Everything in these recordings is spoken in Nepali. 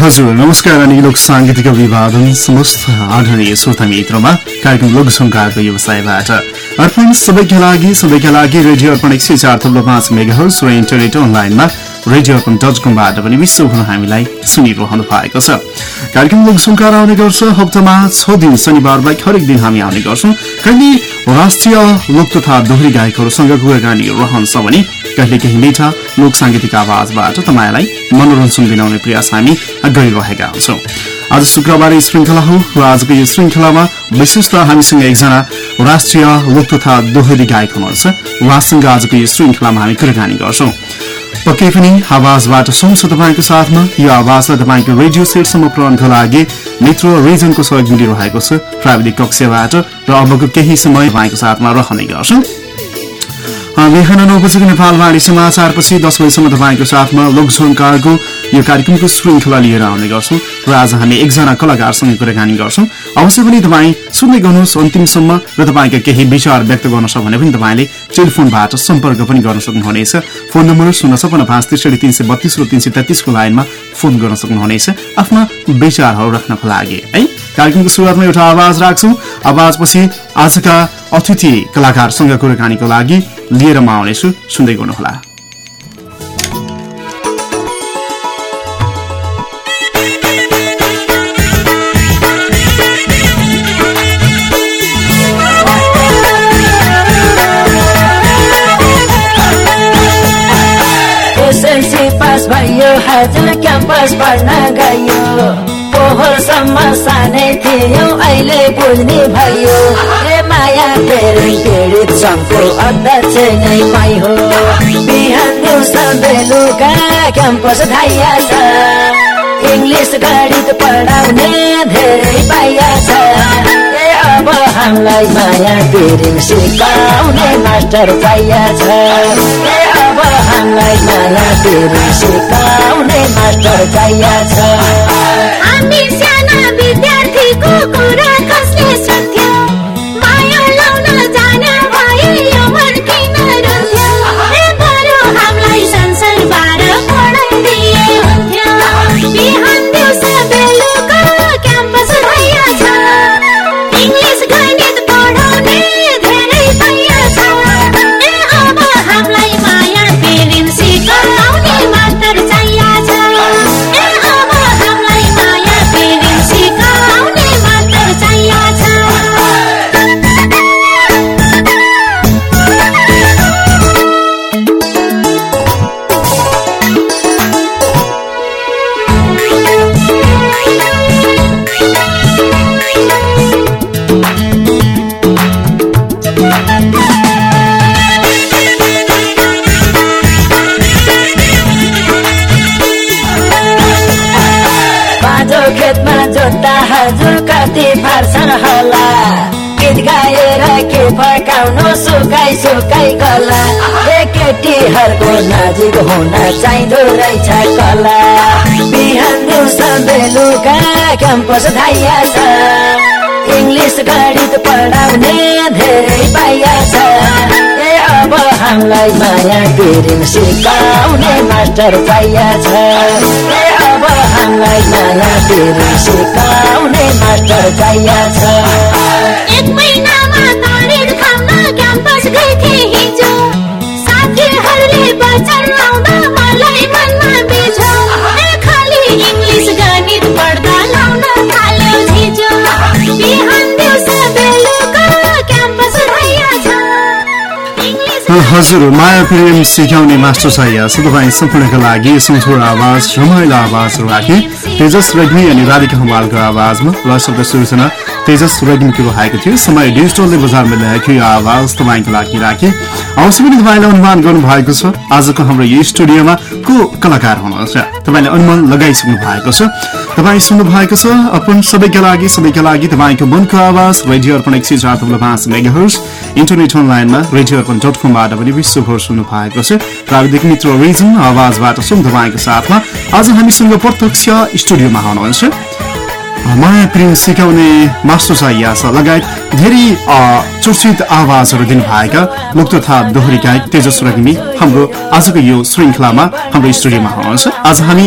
हजुर नमस्कार अनि लोक साङ्गीतिक अभिवादन समस्त आदरणीय श्रोता मित्रमा कार्यक्रम लोकसङ्कारको व्यवसायबाट। अर्पण सबैका लागि सबैका लागि रेडियो अर्पण एक सय चार थप्लो पाँच मेगाहर्स र इन्टरनेट अनलाइनमा रेडियो अर्पण डट कमबाट पनि विश्वभर हामीलाई सुनिरहनु भएको छ। कार्यक्रम लोकसङ्कार आउने गर्छ हप्तामा छ दिन शनिबार बाहेक हरेक दिन हामी आउने गर्छौँ। कहिले राष्ट्रिय लोक तथा दोहोरी गायकहरूसँग कुराकानी रहन्छ भने कहिले केही मिठा लोक साङ्गीतिक आवाजबाट तपाईँलाई मनोरञ्जन दिलाउने प्रयास हामी गरिरहेका हुन्छौँ आज शुक्रबार श्रृङ्खला हो र आजको यो श्रृङ्खलामा विशेष त हामीसँग एकजना राष्ट्रिय लोक तथा दोहोरी गायक हुनुहुन्छ। उहाँसँग आजको यो श्रृङ्खलामा हामी कुराकानी गर्छौँ। पक्कै पनि आवाजबाट सुन्छ तपाईँको साथमा। यो आवाजलाई तपाईँको रेडियो सेटसम्म पुऱ्याउनको लागि मित्र रिजनको सहयोग मिलिरहेको छ। प्राविधिक कक्षबाट र अबको केही समय तपाईँको साथमा रहने गर्छौँ। बिहान नौ बजेको नेपालवाणी समाचारपछि दस बजीसम्म तपाईँको साथमा लोकसङ्कारको यो कार्यक्रमको श्रृङ्खला लिएर आउने गर्छौँ र आज हामी एकजना कलाकारसँग कुराकानी गर्छौँ। अवश्य पनि तपाईँ सुन्दै गर्नुहोस् अन्तिमसम्म र तपाईँका केही विचार व्यक्त गर्न छ भने पनि तपाईँले टेलिफोनबाट सम्पर्क पनि गर्न सक्नुहुनेछ। फोन नम्बर शून्य छपन्न पाँच त्रिसठी तिन सय बत्तिस र तिन सय तेत्तिसको लाइनमा फोन गर्न सक्नुहुनेछ। आफ्ना विचारहरू राख्नको लागि। है कार्यक्रमको सुरुवातमा एउटा आवाज राख्छौँ। आवाजपछि आजका अतिथि कलाकारसँग कुराकानीको लागि लिएर म आउनेछु। सुन्दै गर्नुहोला। क्याम्पस पढ्न गयो। पोहोरसम्म सानै थियो अहिले बुझ्ने भयो। ए माया धेरै पीडित सङ्घको अध्यक्ष नै पाइ हो। बिहान दिउँसो बेलुका क्याम्पस धाइया छ। इङ्ग्लिस गणित पढाउने धेरै पाइया छ। अब हामीलाई माया पिरिम सिकाउने मास्टर पाइया छ। हामीलाई माया पिरिम सिकाउने मास्टर पाइया छ फर्काउनु सुकाइ सुकाइ ए केटीहरूको नजिक हुन चाहिँदो रहेछ कला। बिहान दिउँसो बेलुका क्याम्पस धाइया छ। इङ्ग्लिस गणित पढाउने धेरै पाइया छ। ए अब हामीलाई माया पिरिम सिकाउने मास्टर पाइया छ। ए अब हामीलाई माया पिरिम सिकाउने मास्टर पाइया छ। एक महिनामा खाउन क्याम्पस गएथे हिजो साथीहरूले बचन लाउँदा मलाई मनमा बिझो। ए खाली इङ्ग्लिस गणित पढ्दा लाउन थाल्यो झिजो बिहान दिउँसो बेलुका क्याम्पस भइया छ। इङ्ग्लिस हजुर माया प्रेम सिकाउने मास्टर चाहिएको छ। तपाईँ सम्पूर्णका लागि सुमथोर आवाज रमाइलो आवाज राखे तेजस रेग्मी अनि राधिका हमालको आवाजमा। र शब्द सृजना तेजस रेग्मीको रहेको थियो। समय डिजिटलले बजारमा ल्याएको यो आवाज तपाईँको लागि राखे। अवश्य पनि तपाईँले अनुमान गर्नुभएको छ आजको हाम्रो यो स्टुडियोमा को कलाकार हुनुहुन्छ। तपाईँले अनुमान लगाइसक्नु भएको छ। तपाईँ सुन्नु भएको छ अर्पण सबैका लागि सबैका लागि तपाईँको मनको आवाज रेडियो अर्पण एक सय चार थप्लो पाँच मेगाहर्स इन्टरनेट अनलाइनमा रेडियो अर्पण डट कमबाट पनि विश्वभर सुन्नु भएको छ। प्राविधिक मित्र रिजन आवाजबाट सुन तपाईँको साथमा। आज हामीसँग प्रत्यक्ष स्टुडियोमा हुनुहुन्छ। माया प्रेम सिकाउने चाहिया छ लगायत धेरै चर्चित आवाजहरू दिनुभएका लोक तथा दोहोरी गायक तेजस रग्मी हाम्रो आजको यो श्रृङ्खलामा हाम्रो स्टुडियोमा हुनुहुन्छ आज हामी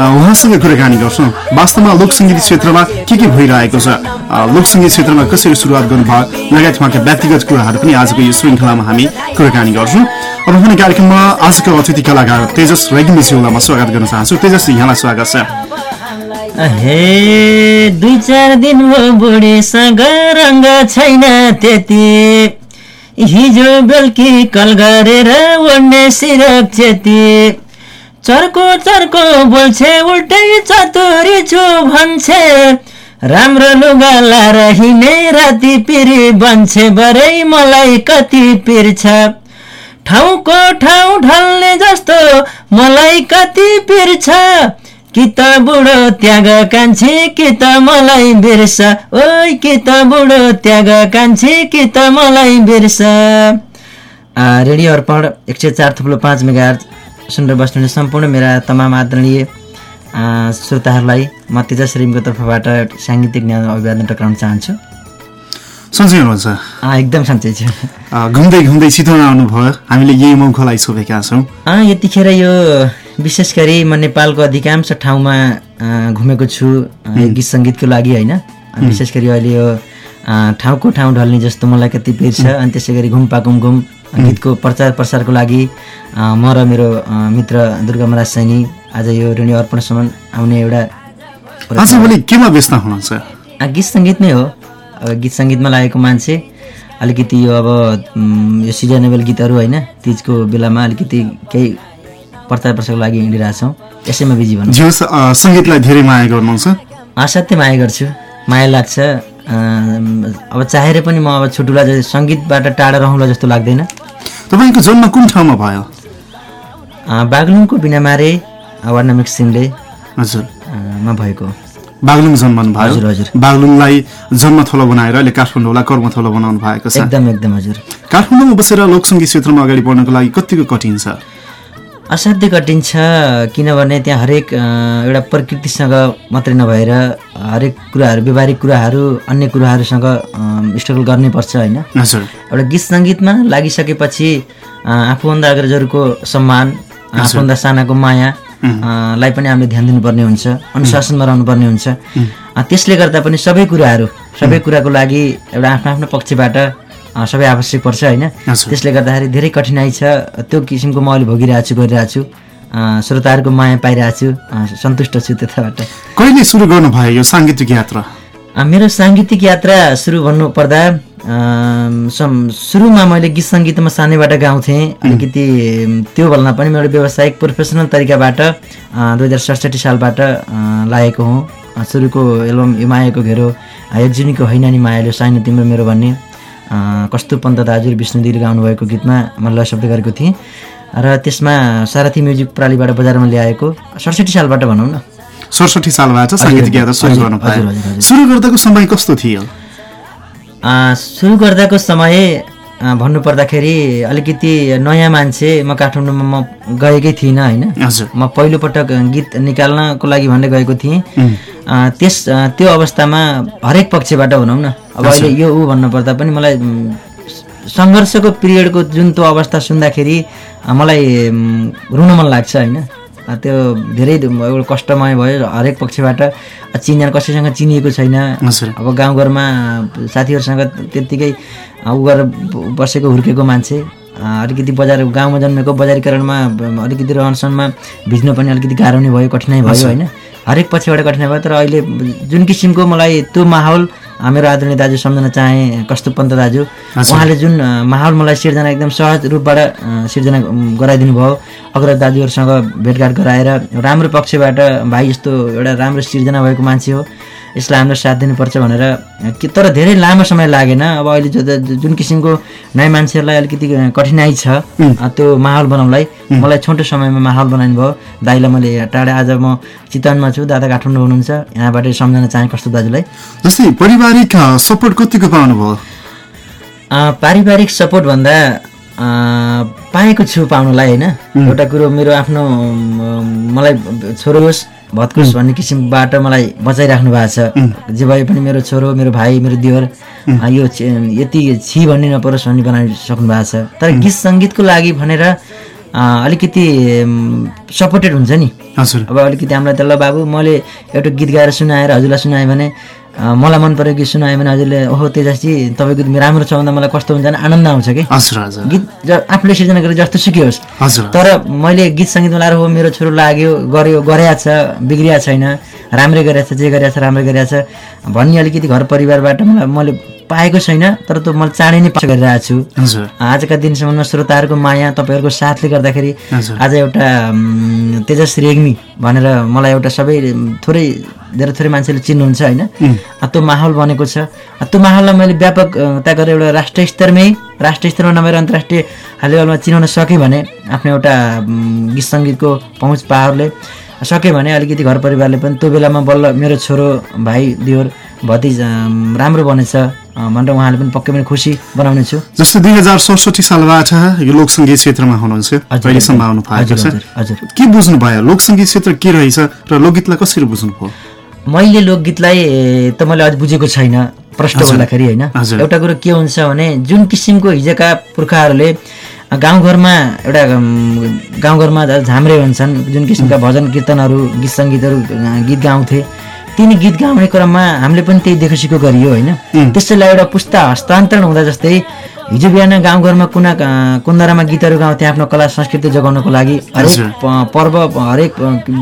उहाँसँग कुराकानी गर्छौँ वास्तवमा लोकसङ्गीत क्षेत्रमा के के भइरहेको छ अ, लोकसङ्गीत क्षेत्रमा कसरी सुरुवात गर्नुभयो लगायत उहाँका व्यक्तिगत कुराहरू पनि आजको यो श्रृङ्खलामा हामी कुराकानी गर्छौँ अब भने कार्यक्रममा आजको अतिथि कलाकार तेजस रेग्मीज्यूलाई म स्वागत गर्न चाहन्छु तेजस यहाँलाई स्वागत छ हे दुई चार दिन बुढीसँग रङ्ग छैन त्यति। हिजो बेलुकी कल गरेर ओड्ने सिरक चेती चर्को चर्को बोल्छे उल्टै चतुरी छु भन्छे। राम्रो लुगा लाएर हिँडे राति पिरी बन्छे बरै मलाई कति पिर्छ ठाउँको ठाउँ ढल्ने जस्तो मलाई कति पिर्छ कि त बुढो त्याग कान्छी कि त मलाई बिर्स? ओइ कि त बुढो त्याग कान्छी कि त मलाई बिर्स? आ, रेडियो अर्पण एक सय चार थुप्रो पाँच मेगा सुनेर बस्नुहुने सम्पूर्ण मेरा तमाम आदरणीय आ, श्रोताहरूलाई म तेजस रिमको तर्फबाट साङ्गीतिक ज्ञान अभिवादन टक्राउन चाहन्छु। सन्चै हुनुहुन्छ? एकदम सन्चै छु। घुम्दै घुम्दै चितवन आउनुभयो। हामीले यही मौकालाई सोधेका छौँ। यतिखेर यो विशेष गरी म नेपालको अधिकांश ठाउँमा घुमेको छु गीत सङ्गीतको लागि होइन। विशेष गरी अहिले यो ठाउँको ठाउँ ढल्ने जस्तो मलाई कति पिर छ अनि त्यसै गरी घुम पाकुम घुम गीतको प्रचार प्रसारको लागि म र मेरो मित्र दुर्गामराज सैनी आज यो रेडियो अर्पणसम्म आउने एउटा केमा व्यस्त हुनुहुन्छ? गीत सङ्गीत नै हो। गीत सङ्गीतमा लागेको मान्छे अलिकति यो अब यो सिजनेबल गीतहरू होइन तिजको बेलामा अलिकति केही प्रचार प्रसारको लागि हिँडिरहेछौँ। यसैमा बिजी भन्नु अ, सङ्गीतलाई धेरै माया गर्नुहुन्छ? असाध्यै माया गर्छु। माया लाग्छ अब चाहेर पनि म अब छुटुला जस्तै सङ्गीतबाट टाढा रहँला जस्तो लाग्दैन। तपाईँको जन्म कुन ठाउँमा भयो? बागलुङको बिनामारे नम्बर सिंहले हजुर। मा भएको बागलुङ जन्मनु भयो हजुर, हजुर। बागलुङलाई जन्मथलो बनाएर अहिले काठमाडौँलाई कर्मथलो बनाउनु भएको छ। एकदम एकदम हजुर। काठमाडौँमा बसेर लोकसङ्गीत क्षेत्रमा अगाडि बढ्नको लागि कतिको कठिन छ? असाध्य कठिन छ किनभने त्यहाँ हरेक एउटा प्रकृतिसँग मात्रै नभएर हरेक कुराहरू व्यवहारिक कुराहरू अन्य कुराहरूसँग स्ट्रगल गर्नैपर्छ होइन? हजुर। एउटा गीत सङ्गीतमा लागिसकेपछि आफूभन्दा अग्रजहरूको सम्मान आफूभन्दा सानाको माया लाई पनि हामीले ध्यान दिनुपर्ने हुन्छ अनुशासनमा रहनुपर्ने हुन्छ। त्यसले गर्दा पनि सबै कुराहरू सबै कुराको लागि एउटा आफ्नो आफ्नो पक्षबाट सबै आवश्यक पर्छ होइन। त्यसले गर्दाखेरि धेरै कठिनाइ छ। त्यो किसिमको म अहिले भोगिरहेको छु गरिरहेको छु श्रोताहरूको माया पाइरहेको छु सन्तुष्ट छु त्यताबाट। कहिले सुरु गर्नुभयो यो साङ्गीतिक यात्रा? मेरो साङ्गीतिक यात्रा सुरु भन्नुपर्दा सुरुमा मैले गीत सङ्गीतमा सानैबाट गाउँथेँ। अलिकति त्यो बेलामा पनि मेरो व्यावसायिक प्रोफेसनल तरिकाबाट दुई हजार सडसठी सालबाट लागेको हुँ। सुरुको एल्बम यो मायाको घेरो अँ, एक जुनीको होइन नि मायाले साइनो तिम्रो मेरो भन्ने। कस्तो पन्त दाजु र विष्णु दिदीले गाउनुभएको गीतमा मैले लय शब्द गरेको थिएँ। र त्यसमा सारथी म्युजिक प्रालीबाट बजारमा ल्याएको सडसठी सालबाट भनौँ न। सडसठी सालबाट साङ्गीतिक यात्रा सुरु गर्नु गर्दाको समय कस्तो थियो? सुरु गर्दाको समय भन्नुपर्दाखेरि अलिकति नयाँ मान्छे म काठमाडौँमा म गएकै थिइनँ होइन। म पहिलोपटक गीत निकाल्नको लागि भनेर गएको थिएँ। अँ, त्यस त्यो अवस्थामा हरेक पक्षबाट भनौँ न। अब अहिले यो ऊ भन्नुपर्दा पनि मलाई सङ्घर्षको पिरियडको जुन त्यो अवस्था सुन्दाखेरि मलाई रुन मन लाग्छ होइन। त्यो धेरै एउटा कष्टमय भयो हरेक पक्षबाट अँ, चिन्यान कसैसँग चिनिएको छैन। अब गाउँघरमा साथीहरूसँग त्यत्तिकै उ गरेर बसेको हुर्केको मान्छे अलिकति बजार गाउँमा जन्मेको बजारीकरणमा अलिकति रहनसहनमा भिज्न पनि अलिकति गाह्रो नै भयो कठिनाइ भयो होइन? हरेक पक्षबाट कठिनाइ भयो तर अहिले जुन किसिमको मलाई त्यो माहौल मेरो आदरणीय दाजु सम्झन चाहे कस्तो पन्त दाजु उहाँले जुन माहौल मलाई सिर्जना एकदम सहज रूपबाट सिर्जना गराइदिनु भयो। अग्रज दाजुहरूसँग भेटघाट गराएर राम्रो पक्षबाट भाइ जस्तो एउटा राम्रो सिर्जना भएको मान्छे हो। यसलाई हाम्रो साथ दिनुपर्छ भनेर तर धेरै लामो समय लागेन। अब अहिले जो जुन किसिमको नयाँ मान्छेहरूलाई अलिकति कठिनाइ छ त्यो माहौल बनाउनलाई मलाई छोटो समयमा माहौल बनाइनु भयो। दाइलाई मैले टाढा आज म चितवनमा छु दादा काठमाडौँ हुनुहुन्छ। यहाँबाट सम्झना चाहेँ कस्तो दाजुलाई। जस्तै पारिवारिक सपोर्ट कतिको पाउनुभयो? पारिवारिक सपोर्ट भन्दा पाएको छु पाउनलाई होइन? एउटा कुरो मेरो आफ्नो मलाई छोरो होस् भत्कुस भन्ने किसिमबाट मलाई बचाइराख्नु भएको छ। जे भए पनि मेरो छोरो मेरो भाइ मेरो दिवर यो यति छि भन्ने नपरोस् भन्ने बनाइसक्नु भएको छ। तर गीत सङ्गीतको लागि भनेर अलिकति सपोर्टेड हुन्छ नि। हजुर। अब अलिकति हामीलाई त ल बाबु मैले एउटा गीत गाएर सुनाएर हजुरलाई सुनाएँ भने मलाई मन परेको गीत सुनाएँ भने हजुरले ओहो तेजसजी तपाईँको गीत राम्रो छ भन्दा मलाई कस्तो हुन्छ भने आनन्द आउँछ कि? हजुर हजुर। गीत ज- आफूले सिर्जना गरेर जस्तो सुकै होस् हजुर। तर मैले गीत सङ्गीतमा लाएर हो मेरो छोरो लाग्यो गर्यो गरेको छ बिग्रिया छैन राम्रै गरेको छ जे गरेको छ राम्रै गरेको छ। भन्ने अलिकति घर परिवारबाट मलाई मैले पाएको छैन तर त्यो मैले चाँडै नै पास गरिरहेको छु। आजका दिनसम्म श्रोताहरूको माया तपाईँहरूको साथले गर्दाखेरि। आज एउटा तेजस रेग्मी भनेर मलाई एउटा सबै थोरै धेरै थोरै मान्छेले चिन्नुहुन्छ होइन। त्यो माहौल बनेको छ। त्यो माहौललाई मैले व्यापकता गरेर एउटा राष्ट्रिय स्तरमै राष्ट्रिय स्तरमा नभएर अन्तर्राष्ट्रिय लेभलमा चिनाउन सकेँ भने आफ्नो एउटा गीत सङ्गीतको पहुँच पावरले सक्यो भने अलिकति घर परिवारले पनि त्यो बेलामा बल्ल मेरो छोरो भाइ दियोर भतिज राम्रो बनेछ। भनेर उहाँले पनि पक्कै पनि खुसी बनाउने छु। जस्तै दुई हजार सडसठी सालबाट यो लोक सङ्गीत क्षेत्रमा हुनुहुन्छ। अहिलेसम्म आउनु भएको छ। हजुर। के बुझ्नु भयो लोक सङ्गीत क्षेत्र के रहेछ र लोकगीतलाई कसरी बुझ्नु भयो मैले लोकगीतलाई त मैले अझ बुझेको छैन प्रश्न। गर्दाखेरि होइन। एउटा कुरो के हुन्छ भने जुन किसिमको हिजोका पुर्खाहरूले गाउँघरमा एउटा गाउँघरमा झाम्रे भन्छन् जुन किसिमका भजन कीर्तनहरू गीत सङ्गीतहरू गीत गाउँथे तिनी गीत गाउने क्रममा हामीले पनि त्यही देखसिको गरियो होइन? त्यसैलाई एउटा पुस्ता हस्तान्तरण हुँदा जस्तै हिजो बिहान गाउँघरमा कुना कुन्दरामा गीतहरू गाउँथे आफ्नो कला संस्कृति जोगाउनको लागि हरेक पर्व हरेक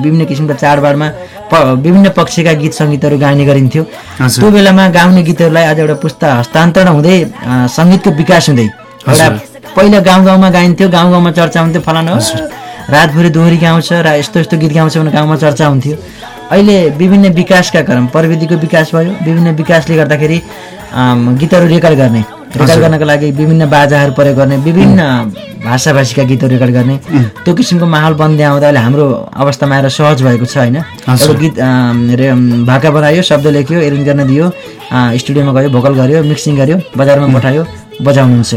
विभिन्न किसिमका चाडबाडमा प- विभिन्न पक्षका गीत सङ्गीतहरू गाइने गरिन्थ्यो। त्यो बेलामा गाउने गीतहरूलाई आज एउटा पुस्ता हस्तान्तरण हुँदै सङ्गीतको विकास हुँदै। एउटा पहिला गाउँ गाउँमा गाइन्थ्यो गाउँ गाउँमा चर्चा हुन्थ्यो फलानु रातभरि दोहोरी गाउँछ र यस्तो यस्तो गीत गाउँछ भने गाउँमा चर्चा हुन्थ्यो। अहिले विभिन्न विकासका क्रम प्रविधिको विकास भयो। विभिन्न विकासले गर्दाखेरि गीतहरू रेकर्ड गर्ने रेकर्ड गर्नको लागि विभिन्न बाजाहरू प्रयोग गर्ने विभिन्न भाषाभाषीका गीतहरू रेकर्ड गर्ने। त्यो किसिमको माहौल बन्दै आउँदा अहिले हाम्रो अवस्थामा आएर सहज भएको छ होइन? एउटा गीत भाका बनायो शब्द लेख्यो एरेन्ज गर्न दियो स्टुडियोमा गयो भोकल गर्यो मिक्सिङ गर्यो बजारमा पठायो बजाउनुहुन्छ।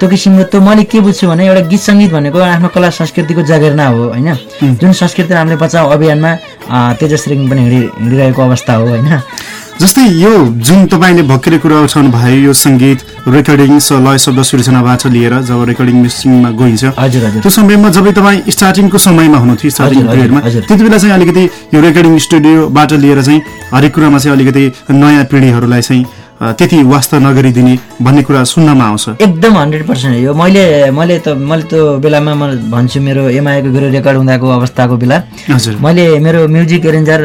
त्यो किसिमको त्यो मैले के बुझ्छु भने एउटा गीत सङ्गीत भनेको आफ्नो कला संस्कृतिको जगेर्ना हो होइन? जुन संस्कृति हामीले बचाउ अभियानमा तेजस रेग्मी पनि हिँडि हिँडिरहेको अवस्था हो होइन? जस्तै यो जुन तपाईँले भर्खरै कुरा उठाउनु भयो यो सङ्गीत रेकर्डिङ स- लय शब्द सृजनाबाट लिएर जब रेकर्डिङ मिक्सिङमा गइन्छ हजुर हजुर। त्यो समयमा जब तपाईँ स्टार्टिङको समयमा हुनुहुन्थ्यो स्टार्टिङ पिरियडमा। त्यति बेला चाहिँ अलिकति यो रेकर्डिङ स्टुडियोबाट लिएर चाहिँ हरेक कुरामा चाहिँ अलिकति नयाँ पिँढीहरूलाई चाहिँ त्यति वास्ता नगरिदिने भन्ने कुरा सुन्नमा आउँछ। एकदम हन्ड्रेड पर्सेन्ट यो। मैले मैले त मैले त्यो बेलामा म भन्छु मेरो एमआईको गुरु रेकर्ड हुँदाको अवस्थाको बेला। हजुर। मैले मेरो म्युजिक एरेन्जर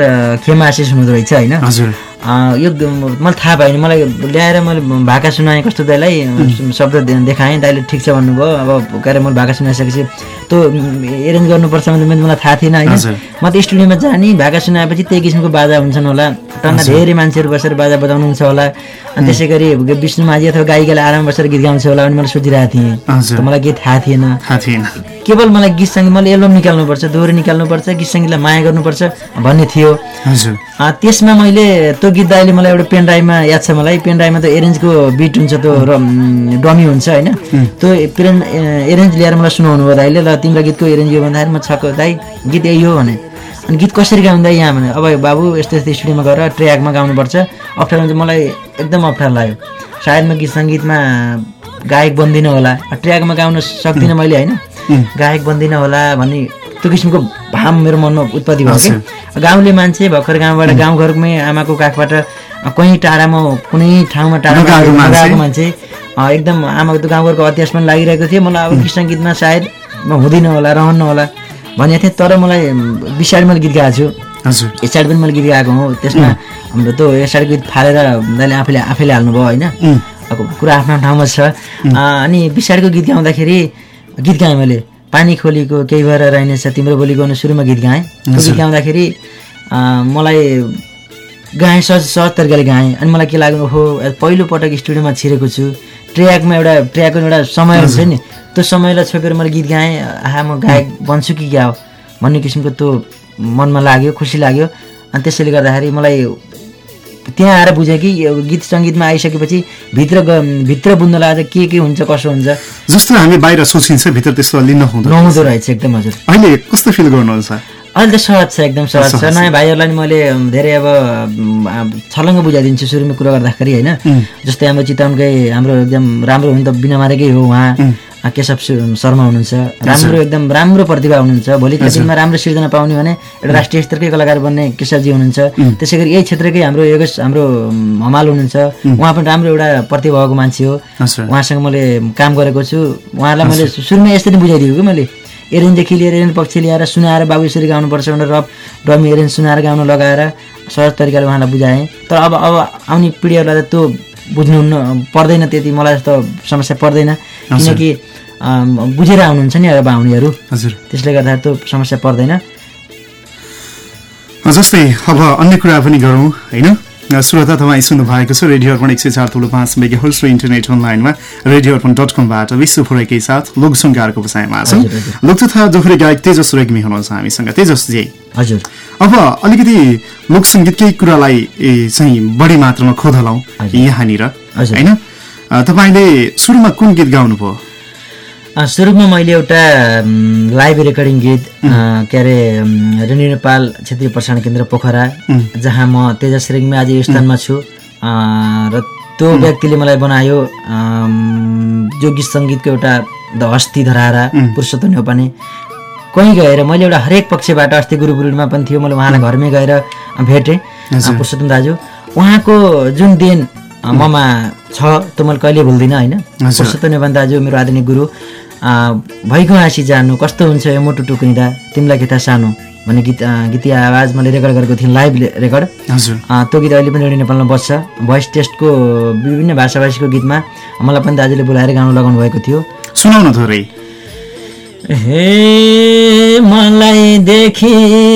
खेमा आशिष हुनुहुँदो रहेछ होइन? हजुर। यो मलाई थाहा भएन मलाई ल्याएर मैले भाका सुनाएँ कस्तो दाइलाई शब्द देखाएँ दाइले ठिक छ भन्नुभयो। अब के अरे मैले भाका सुनाइसकेपछि त्यो एरेन्ज गर्नुपर्छ भने मलाई थाहा थिएन होइन। म त स्टुडियोमा जाने भाका सुनाएपछि त्यही किसिमको बाजा हुन्छन् होला। टन्न धेरै मान्छेहरू बसेर बाजा बजाउनुहुन्छ होला। अनि त्यसै गरी विष्णु माझी अथवा गायिकाले आराम बसेर गीत गाउँछ होला भने मैले सोचिरहेको थिएँ। मलाई केही थाहा थिएन। थाहा थिएन। केवल मलाई गीत सङ्गीत मैले एल्बम निकाल्नुपर्छ दोहोरी निकाल्नुपर्छ गीत सङ्गीतलाई माया गर्नुपर्छ भन्ने थियो। हजुर। त्यसमा मैले त्यो गीत दाइले मलाई एउटा पेन ड्राइभमा याद छ मलाई पेन ड्राइभमा त एरेन्जको बिट हुन्छ त्यो र डमी हुन्छ होइन। त्यो पेन एरेन्ज ल्याएर मलाई सुनाउनु भयो दाइले ल तिम्रो गीतको एरेन्ज यो भन्दाखेरि म छक्क दाइ गीत यही हो भने। अनि गीत कसरी गाउँदा यहाँ भने अब बाबु यस्तो यस्तो स्टुडियोमा गएर ट्र्याकमा गाउनुपर्छ। अप्ठ्यारो हुन्छ मलाई एकदम अप्ठ्यारो लाग्यो। सायद म गीत सङ्गीतमा गायक बन्दिनँ होला। ट्र्याकमा गाउन सक्दिनँ मैले होइन। गायक बन्दिनँ होला भन्ने त्यो किसिमको भाम मेरो मनमा उत्पत्ति भयो कि। गाउँले मान्छे भर्खर गाउँबाट गाउँघरमै आमाको काखबाट कहीँ टाढामा कुनै ठाउँमा टाढामा नगएको मान्छे। एकदम आमाको गाउँघरको अत्यास पनि लागिरहेको थियो। मलाई अब गीत सङ्गीतमा सायद म हुँदिनँ होला रहन्न होला भनेको थिएँ। तर मलाई बिसाडी मैले गीत गाएको छु। हजुर। यस पनि मैले गीत गाएको हो। त्यसमा हाम्रो त्यो यस गीत फालेर दाइले आफैले आफैले हाल्नुभयो होइन। अब कुरा आफ्नो ठाउँमा छ। अनि बिसाडको गीत गाउँदाखेरि गीत गाएँ मैले। पानी खोलीको केही भएर रहनेछ तिम्रो बोली गाउनु सुरुमा गीत गाएँ। गीत गाउँदाखेरि मलाई गाएँ सहज सहज तरिकाले गाएँ। अनि मलाई के लाग्यो ओहो पहिलोपटक स्टुडियोमा छिरेको छु। ट्र्याकमा एउटा ट्र्याकको एउटा समय हुन्छ नि। त्यो समयलाई छोपेर मैले गीत गाएँ। आहा म गायक बन्छु कि क्या हो? भन्ने किसिमको त्यो मनमा लाग्यो खुसी लाग्यो। अनि त्यसैले गर्दाखेरि मलाई त्यहाँ आएर बुझेँ कि गीत सङ्गीतमा आइसकेपछि भित्र भित्र बुझ्नलाई अझ के के हुन्छ कसो हुन्छ। जस्तो हामी बाहिर सोचिन्छ भित्र त्यस्तो अलि नहुँदो नहुँदो रहेछ एकदम हजुर। अहिले कस्तो फिल गर्नुहुन्छ? अहिले त सहज छ एकदम सहज छ। नयाँ भाइहरूलाई नि मैले धेरै अब छलङ्ग बुझाइदिन्छु सुरुमा कुरा गर्दाखेरि होइन। जस्तै हाम्रो चितवनकै हाम्रो एकदम राम्रो हुनु त बिना मारेकै हो उहाँ। केशव शर्मा हुनुहुन्छ। राम्रो एकदम राम्रो प्रतिभा हुनुहुन्छ। भोलिका दिनमा राम्रो सिर्जना पाउने भने एउटा राष्ट्रिय स्तरकै कलाकार बन्ने केशवजी हुनुहुन्छ। त्यसै गरी यही क्षेत्रकै हाम्रो योगेश हाम्रो हमाल हुनुहुन्छ। उहाँ पनि राम्रो एउटा प्रतिभा भएको मान्छे हो। उहाँसँग मैले काम गरेको छु। उहाँलाई मैले सुरुमा यसरी बुझाइदिएको कि मैले? एरेनदेखि लिएर एरेन पक्ष ल्याएर सुनाएर बाबु यसरी गाउनुपर्छ भनेर रब डमी एरेन सुनाएर गाउन लगाएर सहज तरिकाले उहाँलाई बुझाएँ। तर अब अब आउने पिँढीहरूलाई त त्यो बुझ्नुहुन्न पर्दैन त्यति। मलाई जस्तो समस्या पर्दैन। किनकि बुझेर आउनुहुन्छ नि अब आउनेहरू। हजुर। त्यसले गर्दा त्यो समस्या पर्दैन। जस्तै अब अन्य कुरा पनि गरौँ होइन? श्रोता तपाईँ सुन्नु भएको छ रेडियो अर्पण एक सय चार थुलो पाँच मेगा होल्स र इन्टरनेट अनलाइनमा रेडियो अर्पण डट कमबाट विश्वपुरैकै साथ लोकसङ्कारको बसाइमा छौँ। लोक तथा दोहोरी गायक तेजस रेग्मी हुनुहुन्छ हामीसँग। तेजसजी हजुर। अब अलिकति लोकसङ्गीतकै कुरालाई चाहिँ बढी मात्रामा खोदलौँ हजुर। यहाँनिर। होइन? तपाईँले सुरुमा कुन गीत गाउनुभयो? सुरुमा मैले एउटा लाइभ रेकर्डिङ गीत के अरे रेडियो नेपाल क्षेत्रीय प्रसारण केन्द्र पोखरा जहाँ म तेजस रेग्मी आज यो स्थानमा छु। र त्यो व्यक्तिले मलाई बनायो जो गीत सङ्गीतको एउटा द हस्ती धरारा पुरुषोत्तम नेपाने। कहीँ गएर मैले एउटा हरेक पक्षबाट अस्ति गुरु पूर्णिमा पनि थियो मैले उहाँलाई घरमै गएर भेटेँ। पुरुषोत्तम दाजु। उहाँको जुन देन ममा छ त्यो मैले कहिले भुल्दिनँ होइन। पुरुषोत्तम नेपाल दाजु मेरो आधुनिक गुरु। भइगयो हाँसी जानु कस्तो हुन्छ यो मुटु टुक्रिँदा तिमीलाई के थाहा सानो? भन्ने गीत अ, गीतीय आवाज मैले रेकर्ड गरेको थिएँ लाइभ रेकर्ड। हजुर। त्यो गीत अहिले पनि रेडियो नेपालमा बज्छ। भोइस टेस्टको विभिन्न भाषाभाषीको गीतमा मलाई पनि दाजुले बोलाएर गाउन लगाउनु भएको थियो। सुनाउन थोरै। हे मलाई देखि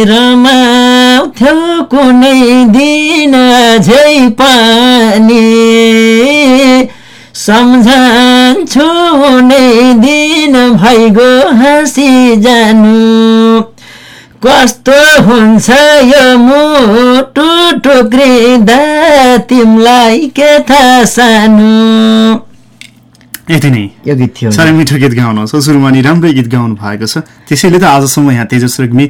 रमाउँथ्यो कुनै दिन झै पानी। सम्झन्छु नै दिन भइगयो हाँसी जानु कस्तो हुन्छ यो मुटु टुक्रिँदा तिमीलाई के थाहा सानो यति नै यो गीत थियो साह्रै मिठो गीत गाउनुहुन्छ सुरुमा नि राम्रै गीत गाउनु भएको छ त्यसैले त आजसम्म यहाँ तेजस रेग्मी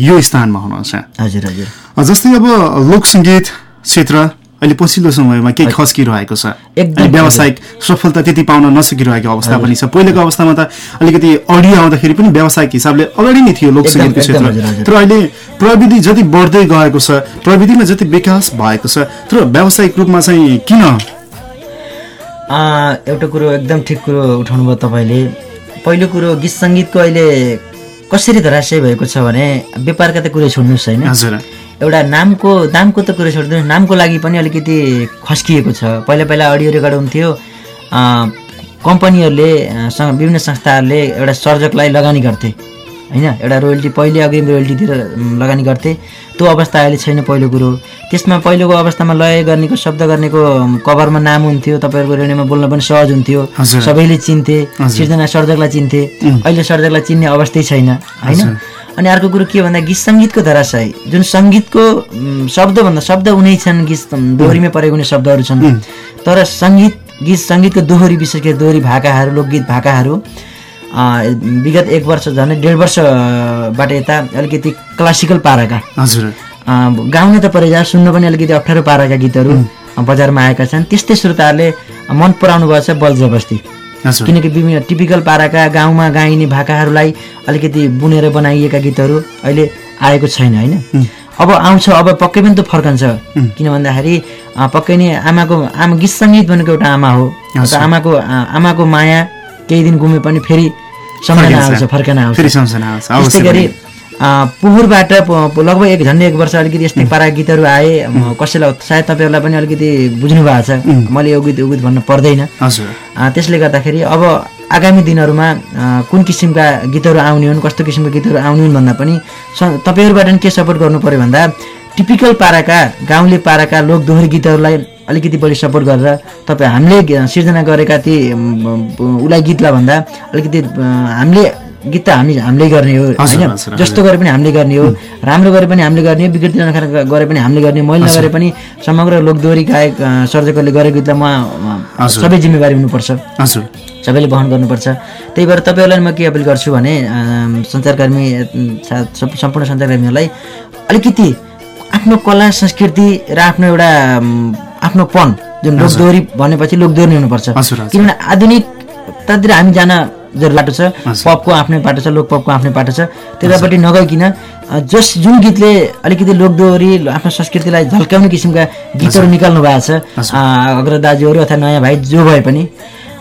यो स्थानमा हुनुहुन्छ हजुर हजुर जस्तै अब लोकसङ्गीत क्षेत्र अहिले पछिल्लो समयमा केही खस्किरहेको छ। एकदम व्यावसायिक सफलता त्यति पाउन नसकिरहेको अवस्था पनि छ। पहिलेको अवस्थामा त अलिकति अडियो आउँदाखेरि पनि व्यावसायिक हिसाबले अगाडि नै थियो लोकसङ्गीतको क्षेत्र। तर अहिले प्रविधि जति बढ्दै गएको छ प्रविधिमा जति विकास भएको छ तर व्यावसायिक रूपमा चाहिँ किन? एउटा कुरो एकदम ठिक कुरो उठाउनु भयो तपाईँले। पहिलो कुरो गीत सङ्गीतको अहिले कसरी धराशय भएको छ भने व्यापारका त कुरै छोड्नुहोस् होइन? हजुर। एउटा नामको दामको त कुरो छोडिदिनुहोस् नामको लागि पनि अलिकति खस्किएको छ। पहिला पहिला अडियो रेकर्ड हुन्थ्यो। कम्पनीहरूले विभिन्न संस्थाहरूले एउटा सर्जकलाई लगानी गर्थे। होइन? एउटा रोयल्टी पहिले अग्रिम रोयल्टीतिर लगानी गर्थे। त्यो अवस्था अहिले छैन पहिलो कुरो। त्यसमा पहिलोको अवस्थामा लय गर्नेको शब्द गर्नेको कभरमा नाम हुन्थ्यो। तपाईँहरूको रेडियोमा बोल्न पनि सहज हुन्थ्यो। सबैले चिन्थे। सिर्जना सर्जकलाई चिन्थे। अहिले सर्जकलाई चिन्ने अवस्थै छैन। होइन? अनि अर्को कुरो के भन्दा गीत सङ्गीतको धराशय जुन सङ्गीतको शब्दभन्दा शब्द उनै छन् गीत दोहोरीमै परेको हुने शब्दहरू छन्। तर सङ्गीत गीत सङ्गीतको दोहोरी विशेष गरी दोहोरी भाकाहरू लोकगीत भाकाहरू विगत एक वर्ष झन् डेढ वर्षबाट यता अलिकति क्लासिकल पाराका। हजुर। गाउन त परे जा सुन्न पनि अलिकति अप्ठ्यारो पाराका गीतहरू बजारमा आएका छन्। त्यस्तै श्रोताहरूले मन पराउनु भएको छ बल जबस्ती हजुर किनकि विभिन्न टिपिकल पाराका गाउँमा गाइने भाकाहरूलाई अलिकति बुनेर बनाइएका गीतहरू अहिले आएको छैन होइन? अब आउँछ अब पक्कै पनि त फर्कन्छ। किन भन्दाखेरि पक्कै नै आमाको आमा गीत सङ्गीत भनेको एउटा आमा हो। आमाको आमाको माया केही दिन गुमे पनि फेरि सम्झना। आउँछ फर्कन आउँछ। त्यस्तै गरी पुहुरबाट लगभग एक झन्डै एक वर्ष अलिकति यस्तै पारा गीतहरू आए कसैलाई सायद तपाईँहरूलाई पनि अलिकति बुझ्नु भएको छ। मैले यो गीत यो गीत भन्न पर्दैन। त्यसले गर्दाखेरि अब आगामी दिनहरूमा कुन किसिमका गीतहरू आउने हुन् कस्तो किसिमका गीतहरू आउने हुन् भन्दा पनि तपाईँहरूबाट पनि के सपोर्ट गर्नु पऱ्यो भन्दा टिपिकल पाराका गाउँले पाराका लोक दोहोरी गीतहरूलाई अलिकति बढी सपोर्ट गरेर तपाईँ हामीले सिर्जना गरेका ती उसलाई गीतलाई भन्दा अलिकति हामीले गीत त हामी हामीले गर्ने हो होइन? जस्तो गरे पनि हामीले गर्ने हो राम्रो गरे पनि हामीले गर्ने हो विकृति नखाएर गरे पनि हामीले गर्ने मैले नगरे पनि समग्र लोकदोहोरी गायक सर्जकहरूले गरेको गीतलाई म। सबै जिम्मेवारी हुनुपर्छ। हजुर। सबैले वहन गर्नुपर्छ। त्यही भएर तपाईँहरूलाई म के अपिल गर्छु भने सञ्चारकर्मी सम्पूर्ण सञ्चारकर्मीहरूलाई अलिकति आफ्नो कला संस्कृति र आफ्नो एउटा आफ्नोपन जुन लोकदोहोरी भनेपछि लोकदोहोरी नै हुनुपर्छ। किनभने आधुनिकतातिर हामी जान जो बाटो छ। पपको आफ्नै बाटो छ लोक पपको आफ्नै बाटो छ। त्यतापट्टि नगइकन जस जुन गीतले अलिकति लोकदोहोरी आफ्नो संस्कृतिलाई झल्काउने किसिमका गीतहरू निकाल्नु भएको छ अग्र दाजुहरू अथवा नयाँ भाइ जो भए पनि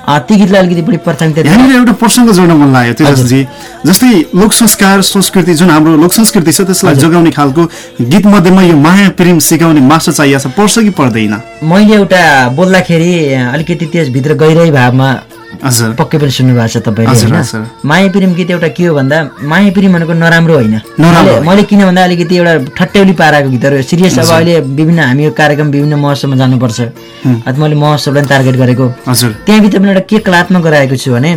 ती गीतलाई अलिकति बढी प्राथमिकता यहाँनिर एउटा प्रसङ्ग जोड्न मन लाग्यो तेजसजी जस्तै लोक संस्कार संस्कृति जुन हाम्रो लोक संस्कृति छ त्यसलाई जोगाउने खालको गीत मध्येमा यो माया प्रेम सिकाउने मास्टर चाहिएको छ। पर्छ कि पर्दैन? मैले एउटा बोल्दाखेरि अलिकति त्यसभित्र गहिरै भावमा पक्कै पनि सुन्नु भएको छ तपाईँले। माया प्रेम गीत एउटा के हो भन्दा माया प्रेम भनेको नराम्रो होइन। मैले- किन भन्दा अलिकति एउटा ठट्यौली पाराको गीतहरू सिरियस अब अहिले विभिन्न हामी यो कार्यक्रम विभिन्न महोत्सवमा जानुपर्छ। अथवा मैले महोत्सवलाई टार्गेट गरेको। त्यहाँभित्र पनि एउटा के कलात्मक गराएको छु भने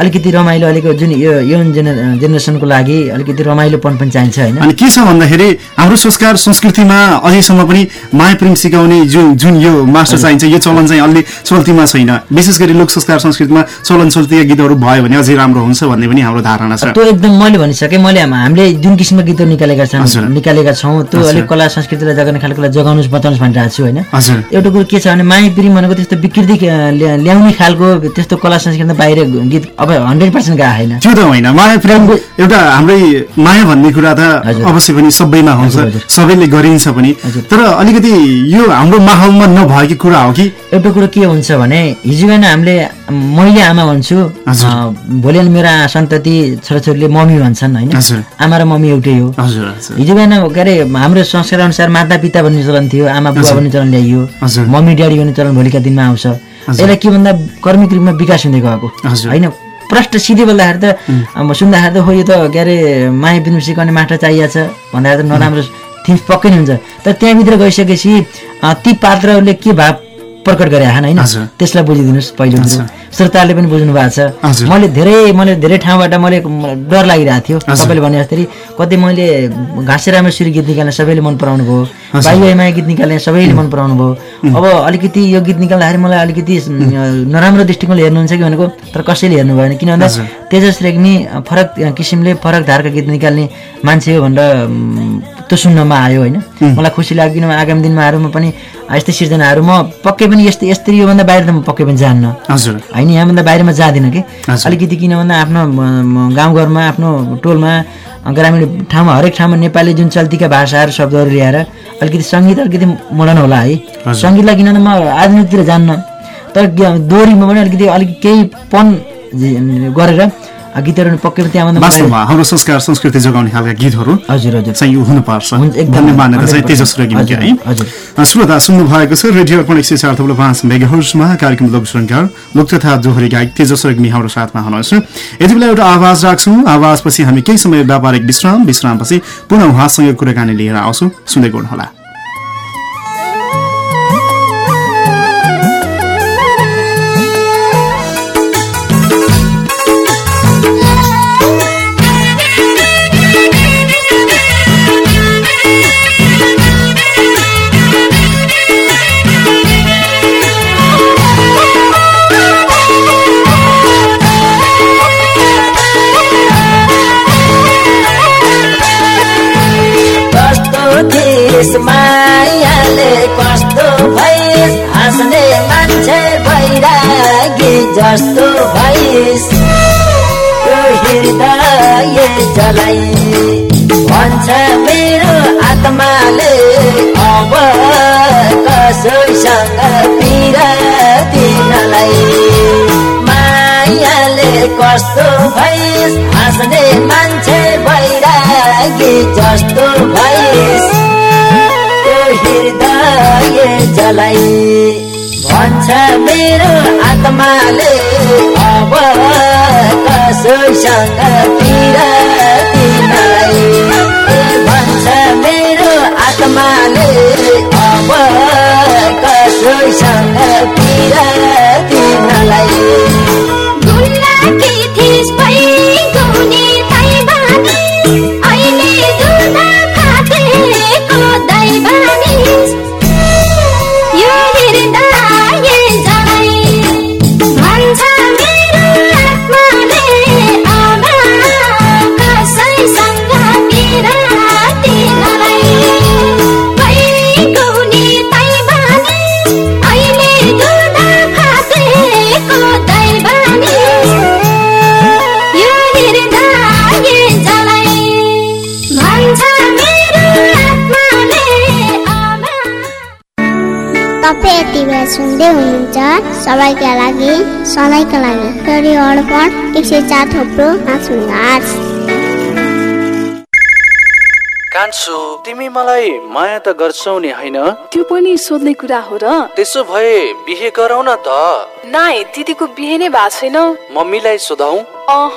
अलिकति रमाइलो अलिकति जुन यो यौन जेने जेनेरेसनको लागि अलिकति रमाइलोपन पनि चाहिन्छ होइन। अनि के छ भन्दाखेरि हाम्रो संस्कार संस्कृतिमा अझैसम्म पनि माया प्रेम सिकाउने जुन जुन यो मास्टर चाहिन्छ यो चलन चाहिँ अलि चल्तीमा छैन। विशेष गरी लोक संस्कार संस्कृतिमा चलन चल्तीका गीतहरू भयो भने अझै राम्रो हुन्छ भन्ने पनि हाम्रो धारणा छ। त्यो एकदम मैले भनिसकेँ मैले हाम- हामीले जुन किसिमको गीतहरू निकालेका हजुर। निकालेका छौँ त्यो अलिक कला संस्कृतिलाई जगाउने खालकोलाई जगाउनुहोस् बचाउनुहोस् भनिरहेको छु होइन। एउटा कुरो के छ भने माया प्रेम भनेको त्यस्तो विकृति ल्याउने खालको त्यस्तो कला संस्कृति बाहिर गीत अब हन्ड्रेड पर्सेन्ट गएको होइन। त्यो त होइन। माया प्रेम एउटा हाम्रै माया भन्ने कुरा त। अवश्य पनि सबैमा हुन्छ। सबैले गरिन्छ पनि। तर अलिकति यो हाम्रो माहौलमा नभएकी कुरा हो कि? एउटा कुरो के हुन्छ भने हिजो बिहान हामीले मैले आमा भन्छु भोलि मेरो सन्तति छोराछोरीले मम्मी भन्छन् होइन। आमा र मम्मी एउटै हो। हिजो बिहान के अरे हाम्रो संस्कार अनुसार माता पिता भन्ने चलन थियो आमा बुवा भन्ने चलन ल्याइयो। मम्मी ड्याडी भन्ने चलन भोलिका दिनमा आउँछ। यसलाई के भन्दा कर्मिक रूपमा विकास हुँदै गएको। होइन प्रष्ट सिधै बोल्दाखेरि त अब सुन्दाखेरि त हो यो त के अरे माया पिनु सिकाउने मास्टर चाहिएको छ। भन्दाखेरि त नराम्रो थिम्स पक्कै नै हुन्छ। तर त्यहाँभित्र गइसकेपछि ती पात्रहरूले के भाव प्रकट गरे होइन? हजुर। त्यसलाई बुझिदिनुहोस् पहिलो कुरो। श्रोताहरूले पनि बुझ्नु भएको छ। मैले धेरै मैले धेरै ठाउँबाट मैले डर लागिरहेको थियो। तपाईँले भने जस्तै कतै मैले घाँसे रामेश्वरी गीत निकाल्ने सबैले मन पराउनु भयो। बाईमा गीत निकाल्ने सबैले मन पराउनु भयो। अब अलिकति यो गीत निकाल्दाखेरि मलाई अलिकति नराम्रो दृष्टिकोणले हेर्नुहुन्छ कि भनेको तर कसैले हेर्नु भएन। किन भन्दा। तेजस रेग्मी फरक किसिमले फरक धारका गीत निकाल्ने मान्छे हो भनेर त्यो सुन्नमा आयो होइन? मलाई खुसी लाग्यो। किनभने आगामी दिनमाहरूमा पनि यस्तै सिर्जनाहरू म पक्कै पनि यस्तै यस्तै योभन्दा बाहिर त म पक्कै पनि जान्न। हजुर। होइन यहाँभन्दा बाहिरमा जाँदिनँ कि। अलिकति किन भन्दा आफ्नो गाउँघरमा आफ्नो टोलमा ग्रामीण ठाउँमा हरेक ठाउँमा नेपाली जुन चल्तीका भाषाहरू शब्दहरू ल्याएर अलिकति सङ्गीत अलिकति मोडर्न होला है। सङ्गीतलाई किन म आधुनिकतिर जान्न। तर दोहोरीमा पनि अलिकति अलिक केही पन गरेर गीतहरू त्यहाँभन्दा मलाई- वास्तवमा हाम्रो संस्कार संस्कृति जोगाउने खालका गीतहरू हजुर हजुर। चाहिँ यो हुनुपर्छ। भन्ने मान्यता चाहिँ 100% तेजस रेग्मीकी है। श्रोता सुन्नु भएको छ रेडियो अर्पण एक सय चार थप्लो पाँच मेगाहर्समा कार्यक्रम लोक लोक तथा जोहरी गायक तेजस रेग्मी हाम्रो साथमा हुनुहुन्छ। यति बेला एउटा आवाज राख्छौँ। आवाजपछि हामी केही समय व्यापारिक विश्राम विश्रामपछि पुनः उहाँसँग कुराकानी लिएर आउँछौँ। सुन्दै गर्नुहोला। मायाले कस्तो भइस? हाँस्ने मान्छे भइरागी जस्तो भइस। यो जलाई। भन्छ मेरो आत्माले अब कसैसँग पिरातिनलाई मायाले कस्तो भइस? हाँस्ने मान्छे भइरागी जस्तो भइस। हृदय जलाई। भन्छ मेरो आत्माले अब कसैसँग सुन्दै हुनुहुन्छ। सबैका लागि सधैँका लागि। रेडियो अर्पण एक सय चार थोप्रो मेगाहर्ज। कान्छु तिमी मलाई माया त गर्छौ नि होइन? त्यो पनि सोध्ने कुरा हो र। त्यसो भए बिहे गरौ न त। नाइ दिदीको बिहे नै भएको छैन। मम्मीलाई सोधौ। अह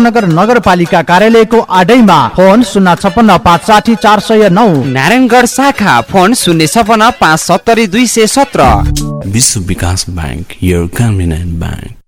रत्नगर नगरपालिका कार्यालयको आडैमा फोन शून्य छपन्न पाँच साठी चार सय नौ। नारायणगढ शाखा फोन शून्य छपन्न पाँच सत्तरी दुई सय सत्र। विश्व विकास ब्याङ्क your convenient bank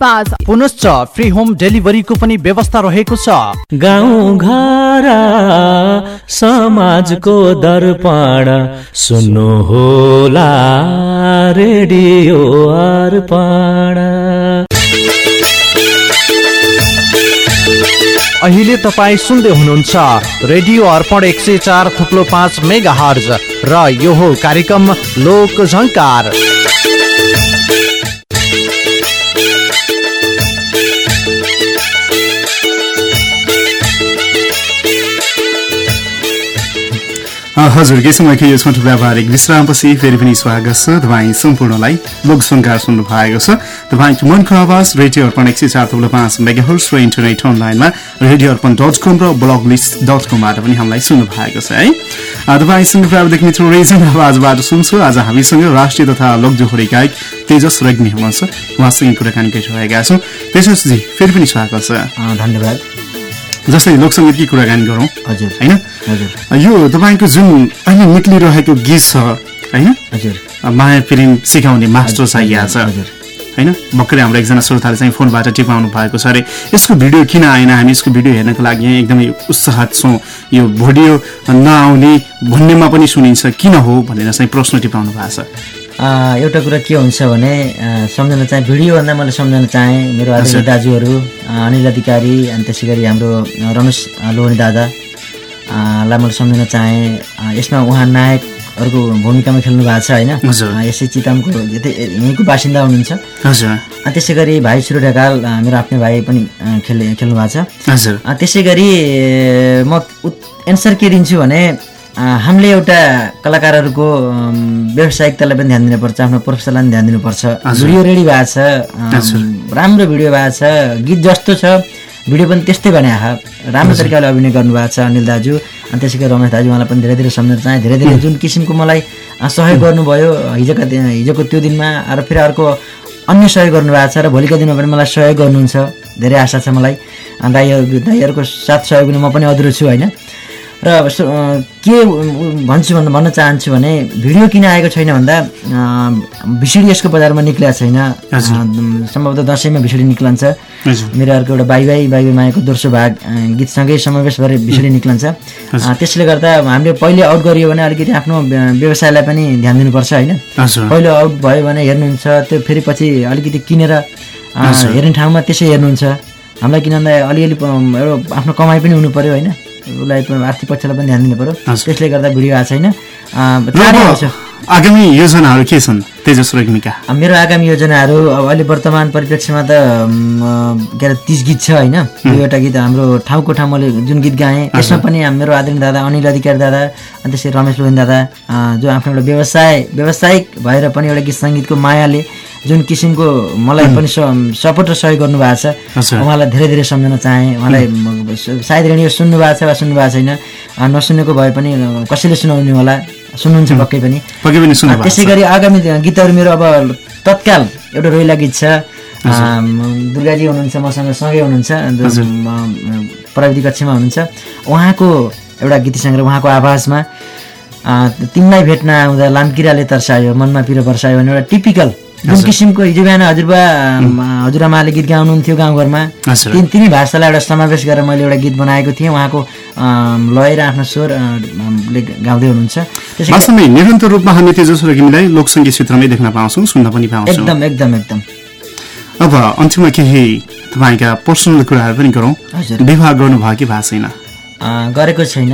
पाँच पुनश्च फ्री होम डेलिभरीको पनि व्यवस्था रहेको छ। गाउँ घर समाजको दर्पण सुन्नु होला रेडियो अर्पण। अहिले तपाईँ सुन्दै हुनुहुन्छ रेडियो अर्पण एक सय चार थुप्लो पाँच मेगा हर्ज र यो हो कार्यक्रम लोक झङ्कार। हजुर केही समयको यो छोटो व्यावहारिक विश्रामपछि फेरि पनि स्वागत छ तपाईँ सम्पूर्णलाई लोकसङ्कार सुन्नु भएको छ। तपाईँको मनको आवाज रेडियो अर्पण एक सय चार तब्लो पाँच मेगाहर्स र इन्टरनेट अनलाइनमा रेडियो अर्पण डट कम र ब्लग लिस्ट डट कमबाट पनि हामीलाई सुन्नु भएको छ है? तपाईँसँग प्राविधिक मित्र रेजन आवाजबाट सुन्छु। आज हामीसँग राष्ट्रिय तथा लोकजोहोरी गायक तेजस रेग्मी हुनुहुन्छ। उहाँसँग कुराकानी गरिरहेका छौँ। तेजसजी फेरि पनि स्वागत छ। धन्यवाद। जस्तै लोकसङ्गीतकै कुराकानी गरौँ। हजुर। होइन? यो तपाईँको जुन अहिले निक्लिरहेको गीत छ होइन हजुर। माया प्रेम सिकाउने मास्टर चाहिएको छ। हजुर। होइन? भर्खरै हाम्रो एकजना श्रोताले चाहिँ फोनबाट टिपाउनु भएको छ अरे यसको भिडियो किन आएन? हामी यसको भिडियो हेर्नको लागि एकदमै उत्साहित छौँ। यो भिडियो नआउने भन्नेमा पनि सुनिन्छ। किन हो? भनेर चाहिँ प्रश्न टिपाउनु भएको छ। एउटा कुरा के हुन्छ भने सम्झन चाहे भिडियोभन्दा मैले सम्झन चाहेँ। मेरो। दाजुहरू अनिल अधिकारी अनि त्यसै गरी हाम्रो रमेश लोहनी दादा। आ, लाई मैले सम्झन चाहेँ यसमा उहाँ नायकहरूको भूमिकामा खेल्नु भएको छ होइन? यसै चितामको यतै यहीँको बासिन्दा हुनुहुन्छ। त्यसै गरी भाइ सुरु ढकाल मेरो आफ्नै भाइ पनि आ, खेल्ने भएको छ। हजुर। त्यसै गरी म एन्सर के दिन्छु भने हामीले एउटा कलाकारहरूको व्यावसायिकतालाई पनि ध्यान दिनुपर्छ आफ्नो प्रोफेसनलाई पनि ध्यान दिनुपर्छ। भिडियो रेडी भएको छ। राम्रो भिडियो भएको छ गीत जस्तो छ। भिडियो पनि त्यस्तै बनाएको राम्रो तरिकाले अभिनय गर्नुभएको छ अनिल दाजु अनि त्यसै गरी रमेश दाजु उहाँलाई पनि धेरै धेरै सम्झन चाहेँ। धेरै धेरै जुन किसिमको मलाई सहयोग गर्नुभयो हिजोका दिन- हिजोको त्यो दिनमा र फेरि अर्को अन्य सहयोग गर्नुभएको छ र भोलिका दिनमा पनि मलाई सहयोग गर्नुहुन्छ। धेरै आशा छ मलाई। दाइहरू दाइहरूको साथ सहयोग म पनि अधुरो छु होइन? र के भन्छु भन्नु भन्न चाहन्छु भने भिडियो किन आएको छैन भन्दा भिसिडी यसको बजारमा निक्लिएको छैन। सम्भवतः दसैँमा भिसिडी निक्लन्छ। मेरो अर्को एउटा बाई बाई बाई मायाको दोस्रो भाग गीतसँगै समावेश गरेर भिसिडी निक्लन्छ। त्यसले गर्दा हामीले पहिले आउट गरियो भने अलिकति आफ्नो व्य- व्यवसायलाई पनि ध्यान दिनुपर्छ होइन? पहिलो आउट भयो भने हेर्नुहुन्छ त्यो फेरि पछि अलिकति किनेर। हेर्ने ठाउँमा त्यसै हेर्नुहुन्छ। हामीलाई किन भन्दा अलिअलि एउटा आफ्नो कमाइ पनि हुनु पर्यो होइन? उसलाई आर्थिक पक्षलाई पनि ध्यान दिनु पर्यो। हजुर। त्यसले गर्दा भिडियो आएको छैन। आगामी योजनाहरू के छन्? तेजस रेग्मीका मेरो आगामी योजनाहरू अब अहिले वर्तमान परिप्रेक्ष्यमा त के अरे तिस गीत छ होइन। दुईवटा गीत हाम्रो ठाउँको ठाउँ मैले जुन गीत गाएँ त्यसमा पनि मेरो आदरणीय दादा अनिल अधिकारी दादा अनि त्यसै रमेश लोहिन दादा जो आफ्नो एउटा व्यवसाय व्यावसायिक भएर पनि एउटा गीत सङ्गीतको मायाले जुन किसिमको मलाई पनि सपोर्ट र सहयोग गर्नुभएको छ। उहाँलाई धेरै धेरै सम्झन चाहेँ। उहाँलाई सायद रेडियो सुन्नु भएको छ वा सुन्नु भएको छैन नसुनेको भए पनि कसैले सुनाउनु होला? सुन्नुहुन्छ पक्कै पनि। पक्कै पनि त्यसै गरी आगामी गीतहरू मेरो अब तत्काल एउटा रोइला गीत छ दुर्गाजी हुनुहुन्छ मसँग सँगै हुनुहुन्छ प्रविधि कक्षमा हुनुहुन्छ। उहाँको एउटा गीत सङ्ग्रह उहाँको आवाजमा। तिमीलाई भेट्न आउँदा लामकिराले तर्सायो मनमा पिरो वर्षायो भने एउटा टिपिकल जुन किसिमको हिजो बिहान हजुरबा हजुरआमाले गीत गाउनुहुन्थ्यो गाउँघरमा। तिन तिनै भाषालाई एउटा समावेश गरेर मैले एउटा गीत बनाएको थिएँ। उहाँको लय र आफ्नो स्वर अ, ले गाउँदै हुनुहुन्छ। वास्तवमै निरन्तर रूपमा हामी तेजस रेग्मीलाई लोकसङ्गीत क्षेत्रमै देख्न पाउँछौँ सुन्न पनि पाउँछौँ। एकदम एकदम एकदम। अब अन्तिममा केही तपाईँका पर्सनल कुराहरू पनि गरौँ। विवाह गर्नुभयो कि भएको छैन? गरेको छैन।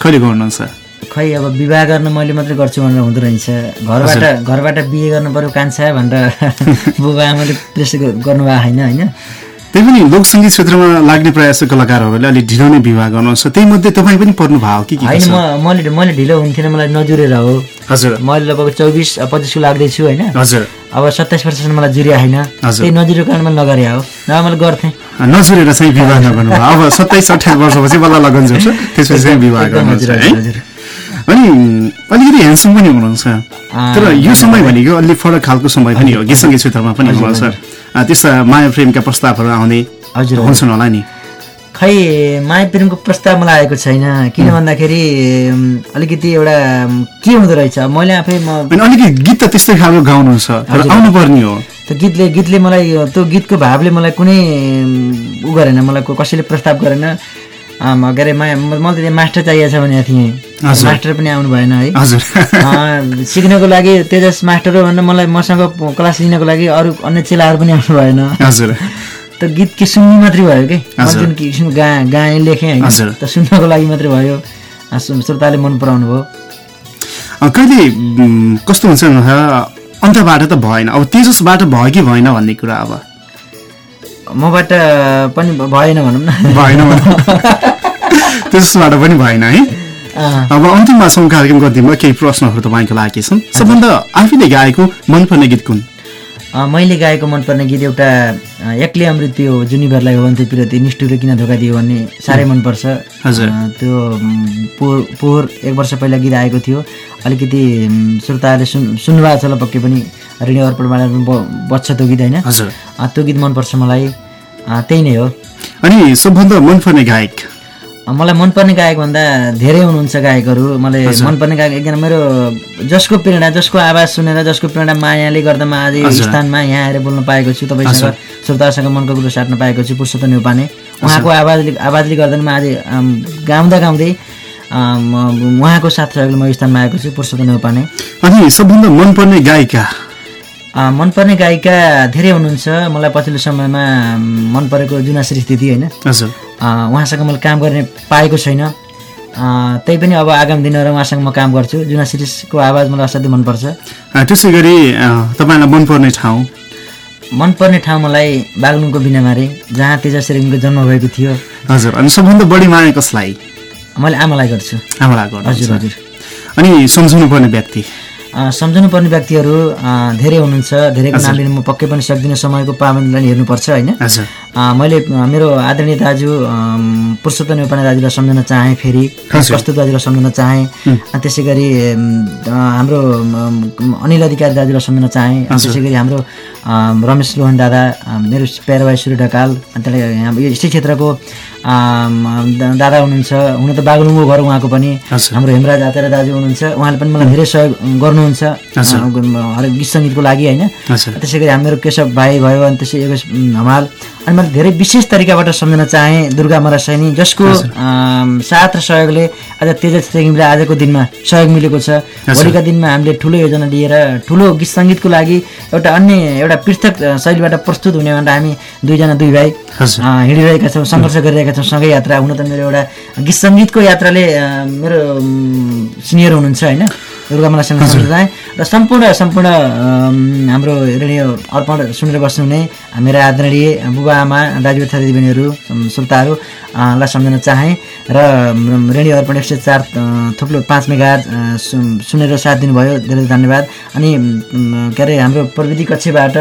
कहिले गर्नुहुन्छ? खै अब विवाह गर्न मैले मात्रै गर्छु भनेर हुँदो रहेछ। घरबाट घरबाट बिहे गर्नु पर्यो कान्छा भनेर बुबा आमाले प्रेस गर्नुभएको होइन होइन? त्यही पनि लोकसङ्गीत क्षेत्रमा लाग्ने प्रयास कलाकारहरूले अलिक ढिलो नै विवाह गर्नुहुन्छ त्यही मध्ये तपाईँ पनि पर्नु भयो। कि होइन? म मैले मैले ढिलो हुन्थेन मलाई नजुरेर हो। हजुर। मैले लगभग चौबिस पच्चिसको लाग्दैछु होइन? हजुर। अब सत्ताइस वर्षसम्म मलाई जुरिया होइन। त्यही नजुरेको कारण मैले नगरे हो। नभए मैले गर्थेँ। नजुरेर चाहिँ विवाह नगर्नु अब सत्ताइस अठाइस वर्षपछि बल्ल लगन जोड्छ। त्यसपछि चाहिँ विवाह है? हजुर। अनि अलिकति ह्यान्डसम पनि हुनुहुन्छ। तर यो समय भनेको अलिक फरक खालको समय पनि हो। गीत सङ्गीत क्षेत्रमा पनि हुनुहुन्छ। त्यस्ता माया प्रेमका प्रस्तावहरू आउने हजुर। हुन्छन् होला नि। खै माया प्रेमको प्रस्ताव मलाई आएको छैन। किन भन्दाखेरि अलिकति एउटा के हुँदो रहेछ? मैले आफै म अलिकति गीत त त्यस्तै खालको गाउनुहुन्छ तर हजुर। आउनु पर्ने हो। त्यो गीतले गीतले मलाई त्यो गीतको भावले मलाई कुनै उ गरेन मलाई कसैले प्रस्ताव गरेन। आम, के अरे मलाई त मास्टर चाहिएको छ भनेको थिएँ। मास्टर पनि आउनु भएन है। हजुर। सिक्नको लागि तेजस मास्टर हो भनेर मलाई मसँग क्लास लिनको लागि अरू अन्य चेलाहरू पनि आउनु भएन। हजुर। त गीत के सुन्नु मात्रै भयो कि। जुन किसिम गा गाएँ लेखेँ होइन। त सुन्नको लागि मात्रै भयो। श्रोताले मन पराउनु भयो। कहिले कस्तो हुन्छ अन्तबाट त भएन। अब तेजसबाट भयो कि भएन भन्ने कुरा अब। मबाट पनि भएन भनौँ न। भएन भनौँ। तेजसबाट पनि भएन है। अब अन्तिममा सङ्घ कार्यक्रमको अन्तिममा केही प्रश्नहरू तपाईँको लागि छन्। सबभन्दा आफैले गाएको मनपर्ने गीत कुन? मैले गाएको मनपर्ने गीत एउटा एक्लै अमृत यो जुनिभरलाई हो भन्थ्यो पिरती निष्ठुरले किन धोका दियो भन्ने साह्रै मनपर्छ। हजुर। त्यो पोहोर पोहोर एक वर्ष पहिला गीत आएको थियो। अलिकति श्रोताहरूले सुन् सुन्नुभएको छ पक्कै पनि रेडियो अर्पणबाट बज्छ त्यो गीत होइन? हजुर। त्यो गीत मनपर्छ मलाई। त्यही नै हो। अनि सबभन्दा मनपर्ने गायक? मलाई मनपर्ने गायक भन्दा धेरै हुनुहुन्छ गायकहरू। मलाई। मनपर्ने गायक एकजना मेरो जसको प्रेरणा जसको आवाज सुनेर जसको प्रेरणा मायाले गर्दा म आज। स्थानमा यहाँ आएर बोल्न पाएको छु तपाईँसँग श्रोतासँग मनको कुरो साट्न पाएको छु पुरुषोत्तम नेउपाने उहाँको आवाजले आवाजले गर्दा म आज गाउँदा गाउँदै उहाँको साथ म यो स्थानमा आएको छु पुरुषोत्तम नेउपाने अनि सबभन्दा मनपर्ने गायिका? मनपर्ने गायिका धेरै हुनुहुन्छ। मलाई पछिल्लो समयमा मन परेको जुनाश्री स्थिति होइन। उहाँसँग मैले काम गर्ने पाएको छैन। त्यही पनि अब आगामी दिनहरू उहाँसँग म काम गर्छु। जुना सिरिजको आवाज मलाई असाध्यै मनपर्छ। त्यसै गरी तपाईँलाई मनपर्ने ठाउँ? मनपर्ने ठाउँ मलाई बागलुङको बिनामारे जहाँ तेजस रेग्मीको जन्म भएको थियो। हजुर अनि सबभन्दा बढी माया कसलाई? मैले आमालाई गर्छु। आमालाई। हजुर हजुर। अनि सम्झाउनु पर्ने व्यक्ति? अँ, सम्झनु पर्ने व्यक्तिहरू धेरै हुनुहुन्छ धेरैको नाम लिनु म पक्कै पनि सक्दिनँ समयको पाबन्दीलाई हेर्नुपर्छ होइन? मैले मेरो आदरणीय दाजु पुरुषोत्तम नेपाली दाजुलाई सम्झन चाहेँ फेरि। कस्तो दाजुलाई सम्झन चाहेँ। त्यसै गरी हाम्रो अनिल अधिकारी दाजुलाई सम्झन चाहेँ। त्यसै गरी हाम्रो रमेश लोहन दादा मेरो प्यारो भाइ सूर्य ढकाल त्यसलाई हाम्रो यो यस्तै क्षेत्रको दादा हुनुहुन्छ। हुन त बागलुङको घर उहाँको पनि। हाम्रो हेमराज आचार्य दाजु हुनुहुन्छ। उहाँले पनि मलाई धेरै सहयोग गर्नुहुन्छ। हरेक गीत सङ्गीतको लागि होइन? त्यसै गरी हाम्रो केशव भाइ भयो अनि त्यसै योगेश उम्, हमाल अनि मैले धेरै विशेष तरिकाबाट सम्झन चाहेँ दुर्गा मरासैनी जसको साथ र सहयोगले आज तेजस रेग्मीलाई आजको दिनमा सहयोग मिलेको छ। भोलिका दिनमा हामीले ठुलो योजना लिएर ठुलो गीत सङ्गीतको लागि एउटा अन्य एउटा पृथक शैलीबाट प्रस्तुत हुने भनेर हामी दुईजना दुई भाइ हिँडिरहेका छौँ सङ्घर्ष गरिरहेका छौँ सँगै यात्रा हुन त मेरो एउटा गीत सङ्गीतको यात्राले मेरो सिनियर हुनुहुन्छ होइन? सम्झन चाहेँ र सम्पूर्ण सम्पूर्ण हाम्रो रेडियो अर्पण सुनेर बस्नुहुने मेरा आदरणीय बुबा आमा दाजु तथा दिदीबहिनीहरू अम, श्रोताहरू अ, लाई सम्झन चाहेँ र रेडियो अर्पण एक सय चार थुप्रो पाँच मेगा सुनेर साथ दिनुभयो धेरै धेरै धन्यवाद। अनि के अरे हाम्रो प्रविधि कक्षबाट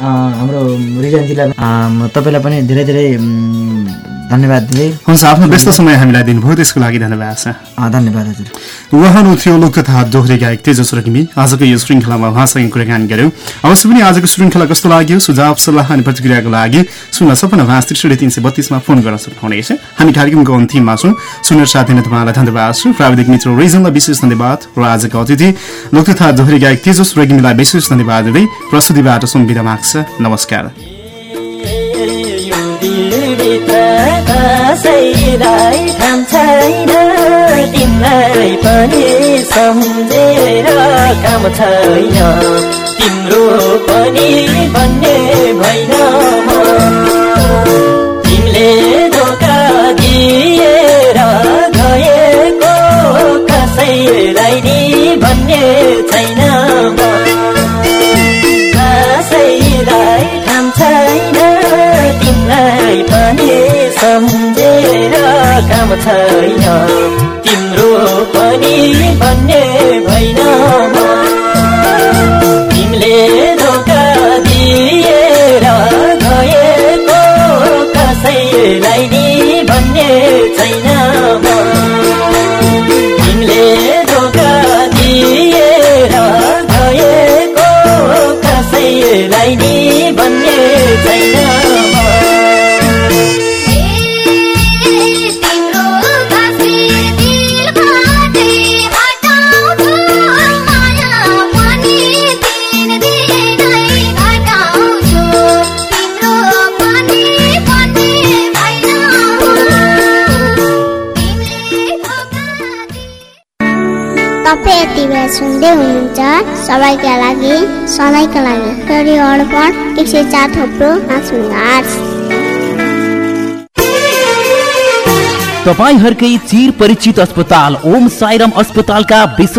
हाम्रो रिजन जिल्ला अम, तपाईँलाई पनि धेरै धेरै धन्यवाद दिँदै। हुन्छ आफ्नो व्यस्त समय हामीलाई दिनुभयो त्यसको लागि धन्यवाद छ धन्यवाद हजुर। उहाँहरू थियो लोक तथा दोहोरे गायक तेजस रकिमी आजको यो श्रृङ्खलामा उहाँसँग कुराकानी गऱ्यौँ अवश्य पनि आजको श्रृङ्खला कस्तो लाग्यो? सुझाव सल्लाह अनि प्रतिक्रियाको लागि शून्य सपन्न भाँस त्रिसठी तिन सय बत्तिसमा फोन गर्न सक्नुहुनेछ हामी कार्यक्रमको अन्तिममा छौँ। सुनेर साथ तपाईँलाई धन्यवाद छु प्राविधिक मित्र रिजनलाई विशेष धन्यवाद र आजको अतिथि लोक तथा दोहोरे गायक तेजस रकिमीलाई विशेष धन्यवाद दिँदै प्रस्तुतिबाट सुनबिदा माग्छ। नमस्कार। कसैलाई थाम छैन तिमीलाई पनि सम्झेर काम छैन। तिम्रो पनि भन्ने भएन तिमीले धोका दिएर गएको कसैलाई नि भन्ने तिम्रो पनि भन्ने भइन तिमीले धोका दिएर गएको कसैलाई नि भन्ने छैन तिमीले धोका दिएर गएको कसैलाई नि सुन्दै हुनुहुन्छ सबैका लागि सधैँका लागि अर्पण एक सय चार थोप्रो। तपाईँहरूकै चिर परिचित अस्पताल ओम साइरम अस्पतालका विश्व